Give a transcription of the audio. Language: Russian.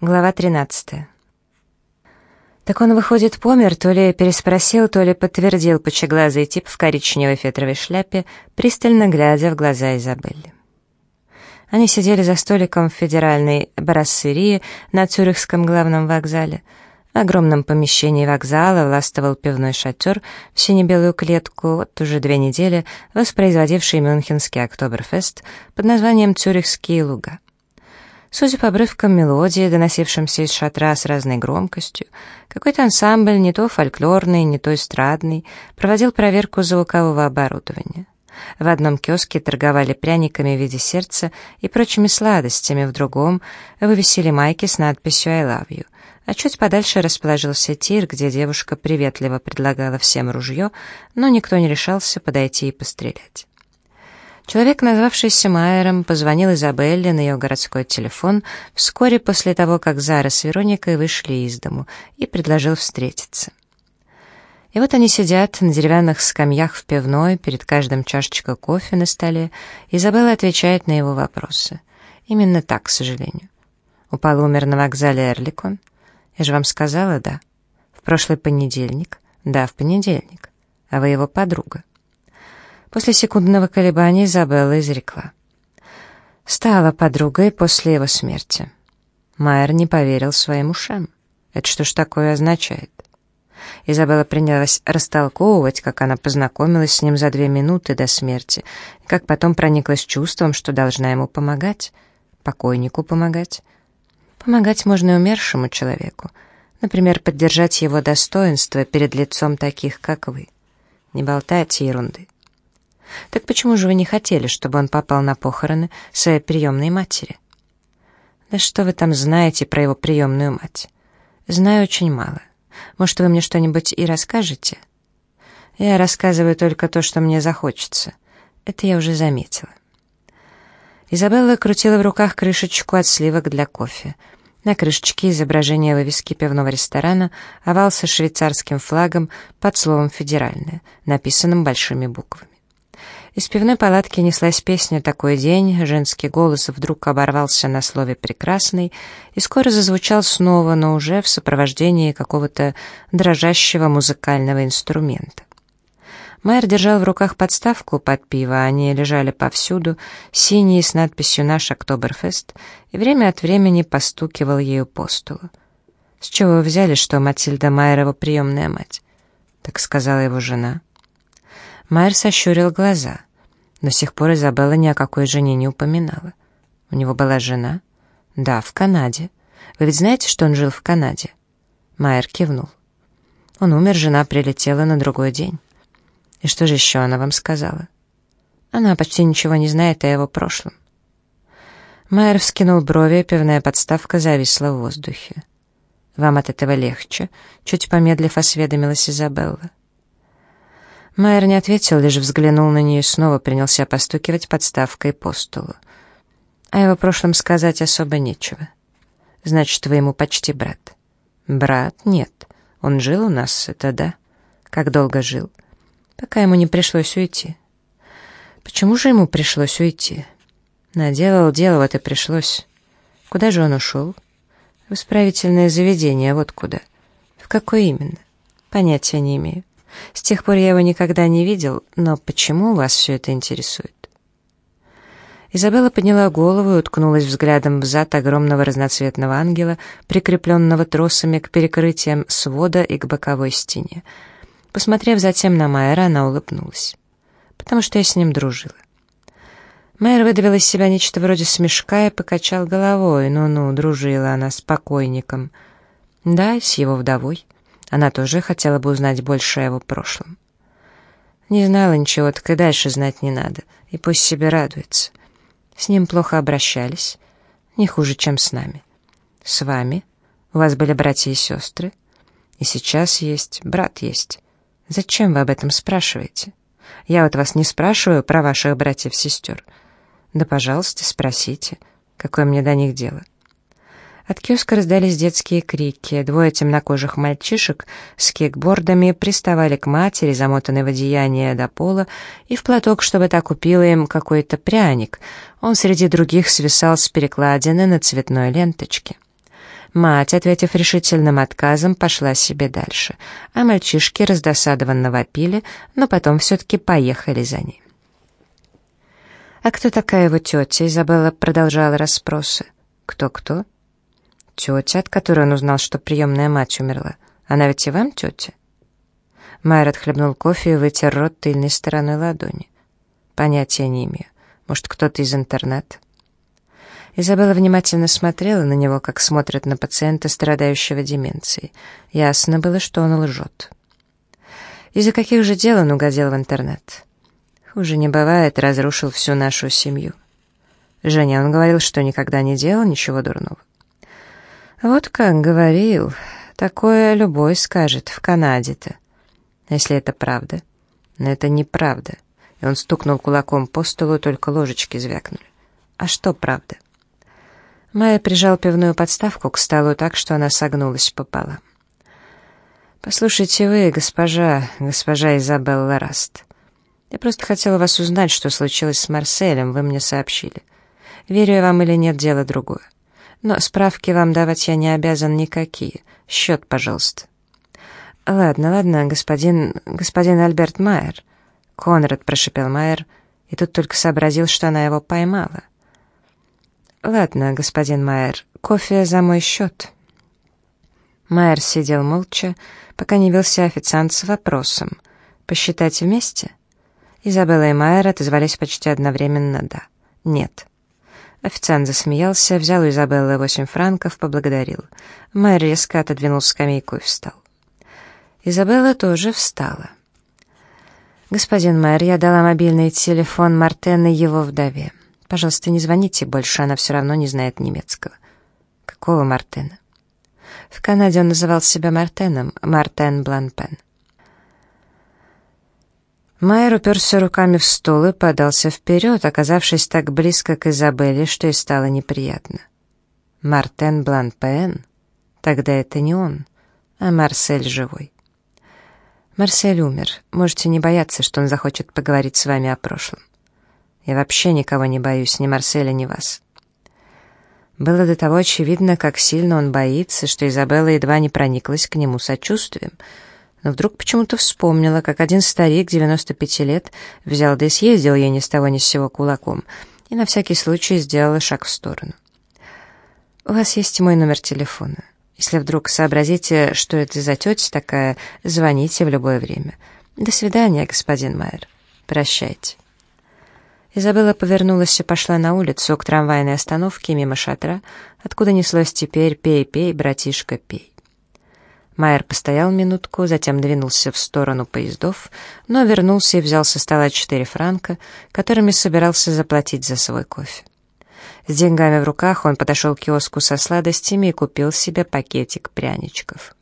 Глава 13. Так он, выходит, помер, то ли переспросил, то ли подтвердил пучеглазый тип в коричневой фетровой шляпе, пристально глядя в глаза Изабелли. Они сидели за столиком в федеральной брассерии на Цюрихском главном вокзале. В огромном помещении вокзала властвовал пивной шатер в сине-белую клетку, вот уже две недели воспроизводивший мюнхенский Октоберфест под названием «Цюрихские луга». Судя по обрывкам мелодии, доносившимся из шатра с разной громкостью, какой-то ансамбль, не то фольклорный, не то эстрадный, проводил проверку звукового оборудования. В одном киоске торговали пряниками в виде сердца и прочими сладостями, в другом вывесили майки с надписью «I love you», а чуть подальше расположился тир, где девушка приветливо предлагала всем ружье, но никто не решался подойти и пострелять. Человек, назвавшийся Майером, позвонил Изабелле на ее городской телефон вскоре после того, как Зара с Вероникой вышли из дому, и предложил встретиться. И вот они сидят на деревянных скамьях в пивной, перед каждым чашечка кофе на столе, Изабелла отвечает на его вопросы. Именно так, к сожалению. Упал умер на вокзале Эрликон. Я же вам сказала, да. В прошлый понедельник. Да, в понедельник. А вы его подруга. После секундного колебания Изабелла изрекла. Стала подругой после его смерти. Майер не поверил своим ушам. Это что ж такое означает? Изабелла принялась растолковывать, как она познакомилась с ним за две минуты до смерти, как потом прониклась чувством, что должна ему помогать, покойнику помогать. Помогать можно и умершему человеку, например, поддержать его достоинство перед лицом таких, как вы. Не болтайте ерунды. Так почему же вы не хотели, чтобы он попал на похороны своей приемной матери? Да что вы там знаете про его приемную мать? Знаю очень мало. Может, вы мне что-нибудь и расскажете? Я рассказываю только то, что мне захочется. Это я уже заметила. Изабелла крутила в руках крышечку от сливок для кофе. На крышечке изображение вывески пивного ресторана, овал со швейцарским флагом под словом «федеральное», написанным большими буквами. Из пивной палатки неслась песня «Такой день», женский голос вдруг оборвался на слове «прекрасный» и скоро зазвучал снова, но уже в сопровождении какого-то дрожащего музыкального инструмента. Майер держал в руках подставку под пиво, они лежали повсюду, синие с надписью «Наш Октоберфест», и время от времени постукивал ею по столу. «С чего вы взяли, что Матильда Майер его приемная мать?» «Так сказала его жена». Майер сощурил глаза. До сих пор Изабелла ни о какой жене не упоминала. У него была жена? Да, в Канаде. Вы ведь знаете, что он жил в Канаде? Майер кивнул. Он умер, жена прилетела на другой день. И что же еще она вам сказала? Она почти ничего не знает о его прошлом. Майер вскинул брови, пивная подставка зависла в воздухе. «Вам от этого легче?» — чуть помедлив осведомилась Изабелла. Майер не ответил, лишь взглянул на нее и снова принялся постукивать подставкой по столу. О его прошлом сказать особо нечего. Значит, вы ему почти брат. Брат? Нет. Он жил у нас, это да. Как долго жил? Пока ему не пришлось уйти. Почему же ему пришлось уйти? Наделал дело, вот и пришлось. Куда же он ушел? В исправительное заведение, вот куда. В какое именно? Понятия не имею. С тех пор я его никогда не видел, но почему вас все это интересует?» Изабелла подняла голову и уткнулась взглядом в зад огромного разноцветного ангела, прикрепленного тросами к перекрытиям свода и к боковой стене. Посмотрев затем на Майера, она улыбнулась. «Потому что я с ним дружила». Майер выдавил из себя нечто вроде смешка и покачал головой. «Ну-ну, дружила она с покойником». «Да, с его вдовой». Она тоже хотела бы узнать больше о его прошлом. Не знала ничего, так и дальше знать не надо. И пусть себе радуется. С ним плохо обращались. Не хуже, чем с нами. С вами? У вас были братья и сестры? И сейчас есть, брат есть. Зачем вы об этом спрашиваете? Я вот вас не спрашиваю про ваших братьев-сестер. Да, пожалуйста, спросите. Какое мне до них дело? От киоска раздались детские крики. Двое темнокожих мальчишек с кикбордами приставали к матери, замотанной в одеяние до пола, и в платок, чтобы та купила им какой-то пряник. Он среди других свисал с перекладины на цветной ленточке. Мать, ответив решительным отказом, пошла себе дальше, а мальчишки раздосадованно вопили, но потом все-таки поехали за ней. «А кто такая его тетя?» — Изабелла продолжала расспросы. «Кто-кто?» «Тетя, от которой он узнал, что приемная мать умерла. Она ведь и вам тетя?» Майер отхлебнул кофе и вытер рот тыльной стороной ладони. «Понятия не имею. Может, кто-то из интернета?» Изабелла внимательно смотрела на него, как смотрят на пациента, страдающего деменцией. Ясно было, что он лжет. Из-за каких же дел он угодил в интернет? Хуже не бывает, разрушил всю нашу семью. Женя, он говорил, что никогда не делал ничего дурного. Вот как говорил. Такое любой скажет, в Канаде-то. Если это правда. Но это неправда. И он стукнул кулаком по столу, только ложечки звякнули. А что правда? Майя прижал пивную подставку к столу так, что она согнулась пополам. «Послушайте вы, госпожа, госпожа Изабелла Раст. Я просто хотела вас узнать, что случилось с Марселем, вы мне сообщили. Верю я вам или нет, дело другое. Но справки вам давать я не обязан никакие. Счет, пожалуйста». «Ладно, ладно, господин... господин Альберт Майер». «Конрад», — прошепел Майер, и тут только сообразил, что она его поймала. «Ладно, господин Майер, кофе за мой счет». Майер сидел молча, пока не велся официант с вопросом. «Посчитать вместе?» Изабелла и Майер отозвались почти одновременно «да». «Нет». Официант засмеялся, взял у Изабеллы восемь франков, поблагодарил. Майер резко отодвинул скамейку и встал. Изабелла тоже встала. «Господин Майер, я дала мобильный телефон Мартены его вдове. Пожалуйста, не звоните больше, она все равно не знает немецкого. Какого Мартена? В Канаде он называл себя Мартеном, Мартен Бланпен. Майер уперся руками в стол и подался вперед, оказавшись так близко к Изабелле, что и стало неприятно. Мартен Бланпен? Тогда это не он, а Марсель живой. Марсель умер. Можете не бояться, что он захочет поговорить с вами о прошлом. Я вообще никого не боюсь, ни Марселя, ни вас». Было до того очевидно, как сильно он боится, что Изабелла едва не прониклась к нему сочувствием. Вдруг почему-то вспомнила, как один старик, 95 лет, взял да и съездил ей ни с того ни с сего кулаком, и на всякий случай сделала шаг в сторону. «У вас есть мой номер телефона. Если вдруг сообразите, что это за тетя такая, звоните в любое время. До свидания, господин Майер. Прощайте». Изабелла повернулась и пошла на улицу к трамвайной остановке мимо шатра, откуда неслось теперь «Пей, пей, братишка, пей». Майер постоял минутку, затем двинулся в сторону поездов, но вернулся и взял со стола четыре франка, которыми собирался заплатить за свой кофе. С деньгами в руках он подошел к киоску со сладостями и купил себе пакетик пряничков.